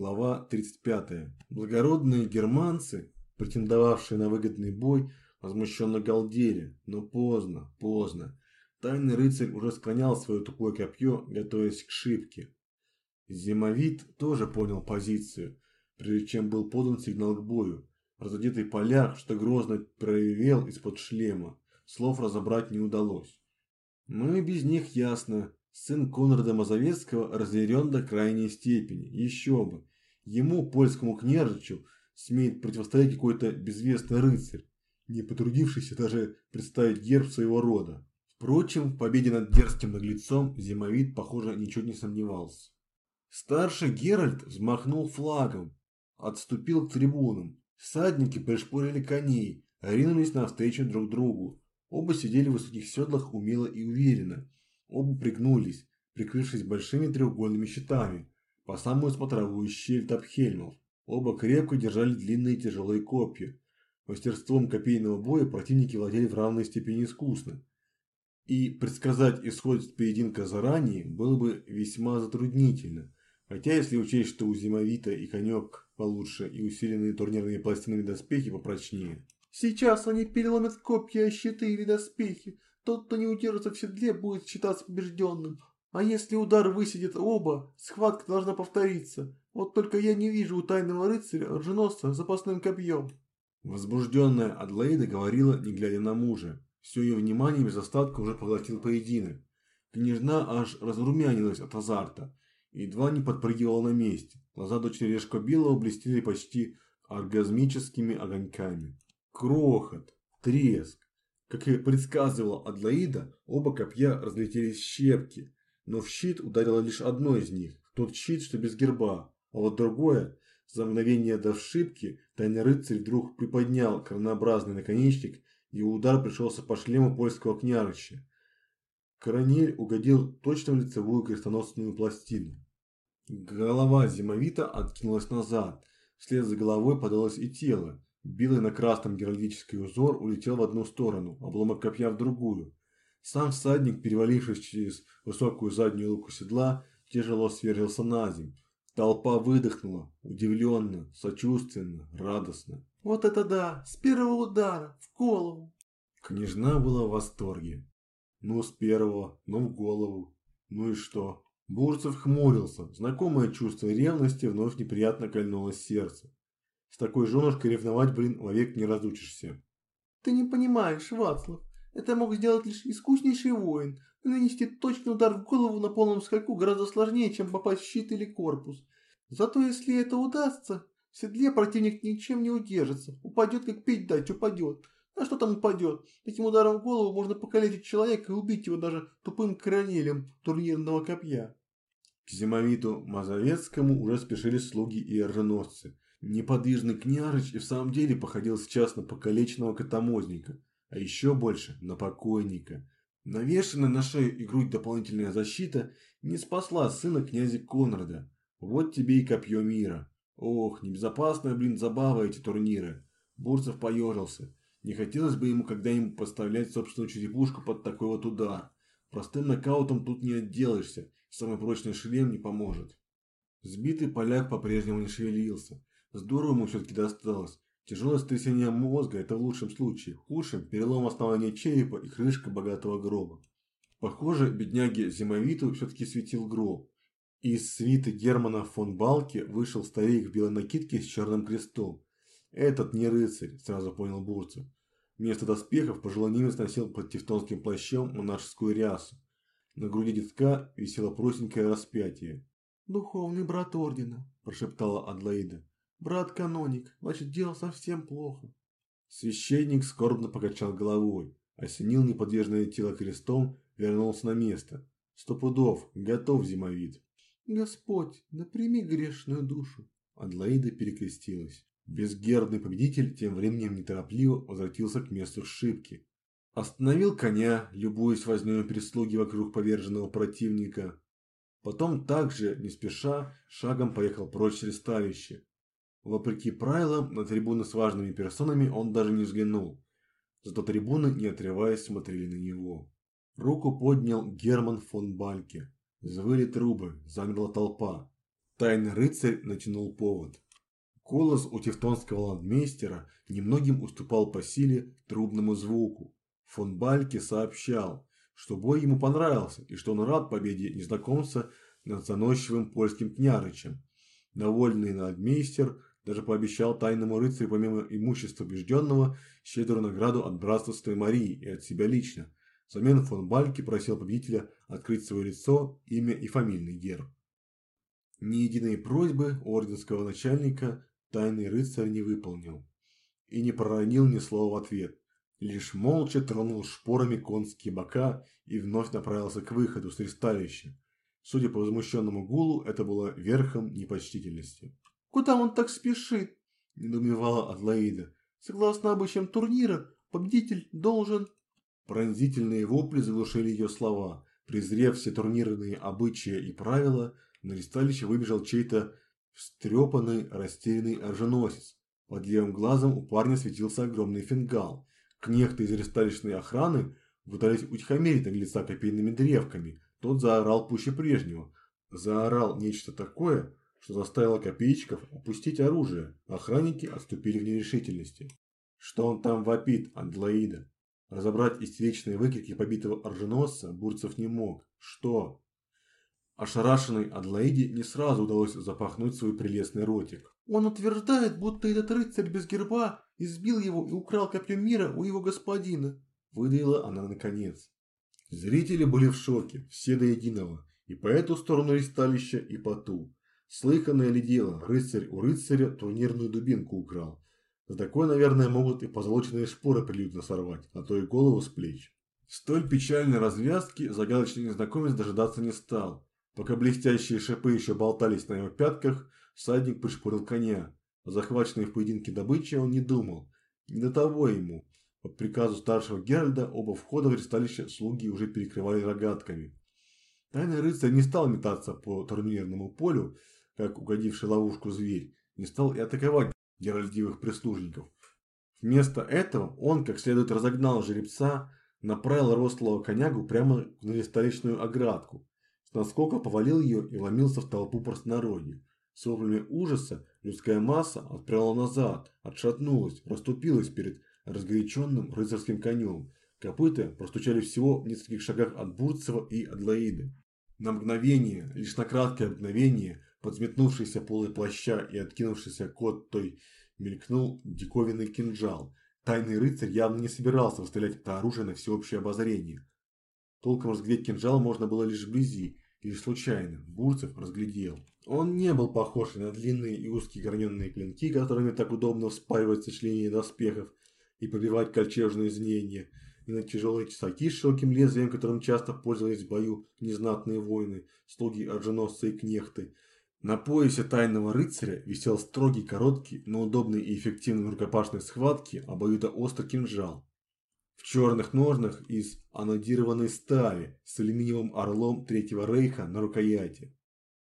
Глава 35. Благородные германцы, претендовавшие на выгодный бой, возмущенно галдели, но поздно, поздно. Тайный рыцарь уже склонял свое тупое копье, готовясь к шибке. Зимовид тоже понял позицию, прежде чем был подан сигнал к бою. Разодетый поляк, что грозно проявил из-под шлема, слов разобрать не удалось. Ну и без них ясно, сын Конрада Мазовецкого разъярен до крайней степени, еще бы. Ему, польскому княжичу, смеет противостоять какой-то безвестный рыцарь, не потрудившийся даже представить герб своего рода. Впрочем, в победе над дерзким наглецом Зимовид, похоже, ничуть не сомневался. Старший Геральт взмахнул флагом, отступил к трибунам. Всадники пришпорили коней, ринулись навстречу друг другу. Оба сидели в высоких седлах умело и уверенно. Оба пригнулись, прикрывшись большими треугольными щитами, по самую смотровую щель топхельмов. Оба крепко держали длинные тяжелые копья. Мастерством копейного боя противники владели в равной степени искусно. И предсказать исход поединка заранее было бы весьма затруднительно. Хотя если учесть, что у Зимовита и конек получше и усиленные турнирными пластинами доспехи попрочнее. Сейчас они переломят копья, щиты или доспехи. Тот, кто не удержится в седле, будет считаться побежденным. А если удар высидит оба, схватка должна повториться. Вот только я не вижу у тайного рыцаря оруженосца запасным копьем. Возбужденная Адлоида говорила, не глядя на мужа. Все ее внимание без остатка уже поглотил поединок. Княжна аж разрумянилась от азарта. Едва не подпрыгивала на месте. Глаза дочери Решкобилова блестели почти оргазмическими огоньками. Крохот, треск. Как и предсказывала Адлоида, оба копья разлетелись в щепки, но в щит ударило лишь одно из них, тот щит, что без герба, а вот другое, за мгновение до вшибки, тайный рыцарь вдруг приподнял коронообразный наконечник, и удар пришелся по шлему польского княжича. Коронель угодил точно в лицевую крестоносную пластину. Голова зимовита откинулась назад, вслед за головой подалось и тело. Белый на красном геральдический узор улетел в одну сторону, обломок копья в другую. Сам всадник, перевалившись через высокую заднюю луку седла, тяжело сверлился на земь. Толпа выдохнула, удивленно, сочувственно, радостно. Вот это да, с первого удара, в голову. Княжна была в восторге. Ну, с первого, ну, в голову. Ну и что? Бурцев хмурился. Знакомое чувство ревности вновь неприятно кольнуло сердце. С такой женушкой ревновать, блин, вовек не разучишься. Ты не понимаешь, Вацлав. Это мог сделать лишь искуснейший воин. Нанести точный удар в голову на полном скаку гораздо сложнее, чем попасть в щит или корпус. Зато если это удастся, в седле противник ничем не удержится. Упадет, как пить дать, упадет. А что там упадет? Таким ударом в голову можно покалечить человека и убить его даже тупым коронелем турнирного копья. К зимовиту Мазовецкому уже спешили слуги и оруженосцы. Неподвижный княжич и в самом деле походил сейчас на покалеченного котомозника а еще больше на покойника. Навешенная на шею и грудь дополнительная защита не спасла сына князя Конрада. Вот тебе и копье мира. Ох, небезопасная, блин, забава эти турниры. Бурцев поежился. Не хотелось бы ему когда-нибудь поставлять собственную черепушку под такой вот удар. Простым нокаутом тут не отделаешься, самый прочный шлем не поможет. Сбитый поляк по-прежнему не шевелился. Здорово ему все-таки досталось. Тяжелое сотрясение мозга – это в лучшем случае, в худшем – перелом основания черепа и крышка богатого гроба. Похоже, бедняге Зимовиту все-таки светил гроб. Из свиты Германа фон Балки вышел старик в белой накидке с черным крестом. Этот не рыцарь, сразу понял Бурцев. Вместо доспехов пожилой немец носил под тевтонским плащом монашескую рясу. На груди детка висело простенькое распятие. «Духовный брат ордена», – прошептала Адлоида. «Брат-каноник, значит, дело совсем плохо». Священник скорбно покачал головой, осенил неподвижное тело крестом, вернулся на место. Сто пудов, готов зимовид. «Господь, напрями грешную душу». Адлоида перекрестилась. Безгердный победитель тем временем неторопливо возвратился к месту сшибки. Остановил коня, любуясь вознёй прислуги вокруг поверженного противника. Потом также, не спеша, шагом поехал прочь с ресталища. Вопреки правилам, на трибуны с важными персонами он даже не взглянул. Зато трибуны, не отрываясь, смотрели на него. Руку поднял Герман фон Бальке. Завыли трубы, замерла толпа. Тайный рыцарь натянул повод. Голос у тевтонского ландмейстера немногим уступал по силе трубному звуку. Фон Бальке сообщал, что бой ему понравился и что он рад победе незнакомца над заносчивым польским княрычем. Довольный надмейстер даже пообещал тайному рыцарю помимо имущества убежденного щедрую награду от братства Святой Марии и от себя лично. Взамен фон Бальки просил победителя открыть свое лицо, имя и фамильный герб. Ни единой просьбы орденского начальника тайный рыцарь не выполнил и не проронил ни слова в ответ, лишь молча тронул шпорами конские бока и вновь направился к выходу с ристалища. Судя по возмущенному гулу, это было верхом непочтительности. «Куда он так спешит?» – недоумевала Адлаида. «Согласно обычаям турнира, победитель должен...» Пронзительные вопли заглушили ее слова. Презрев все турнирные обычаи и правила, на ристалище выбежал чей-то встрепанный, растерянный оруженосец. Под левым глазом у парня светился огромный фингал. Кнехты из ристалищной охраны пытались утихомирить наглеца копейными древками. Тот заорал пуще прежнего. Заорал нечто такое, что заставило копейщиков опустить оружие. Охранники отступили в нерешительности. Что он там вопит, Андлоида? Разобрать истеричные выкрики побитого оруженосца Бурцев не мог. Что? Ошарашенной Адлоиде не сразу удалось запахнуть свой прелестный ротик. Он утверждает, будто этот рыцарь без герба избил его и украл копье мира у его господина. Выдавила она наконец. Зрители были в шоке, все до единого, и по эту сторону ристалища, и по ту. Слыханное ли дело, рыцарь у рыцаря турнирную дубинку украл. За такое, наверное, могут и позолоченные шпоры прилюдно сорвать, а то и голову с плеч. Столь печальной развязки загадочный незнакомец дожидаться не стал. Пока блестящие шипы еще болтались на его пятках, всадник пришпорил коня. О захваченной в поединке добыче он не думал. Не до того ему. По приказу старшего Геральда оба входа в ресталище слуги уже перекрывали рогатками. Тайный рыцарь не стал метаться по турнирному полю, как угодивший ловушку зверь, не стал и атаковать геральдивых прислужников. Вместо этого он, как следует разогнал жеребца, направил рослого конягу прямо на ресталищную оградку, с наскока повалил ее и ломился в толпу простонародья. С воплями ужаса людская масса отправила назад, отшатнулась, расступилась перед разгоряченным рыцарским конем. Копыта простучали всего в нескольких шагах от Бурцева и Адлоиды. На мгновение, лишь на краткое мгновение, подсметнувшийся полы плаща и откинувшийся кот той мелькнул диковинный кинжал. Тайный рыцарь явно не собирался выставлять это оружие на всеобщее обозрение. Толком разглядеть кинжал можно было лишь вблизи, и случайно. Бурцев разглядел. Он не был похож на длинные и узкие граненые клинки, которыми так удобно вспаивать сочленения доспехов и пробивать кольчужные звенья, и на тяжелые тесаки с широким лезвием, которым часто пользовались в бою незнатные воины, слуги, оруженосцы и кнехты. На поясе тайного рыцаря висел строгий, короткий, но удобный и эффективный в рукопашной схватке обоюдоострый кинжал в черных ножнах из анодированной стали с алюминиевым орлом Третьего Рейха на рукояти.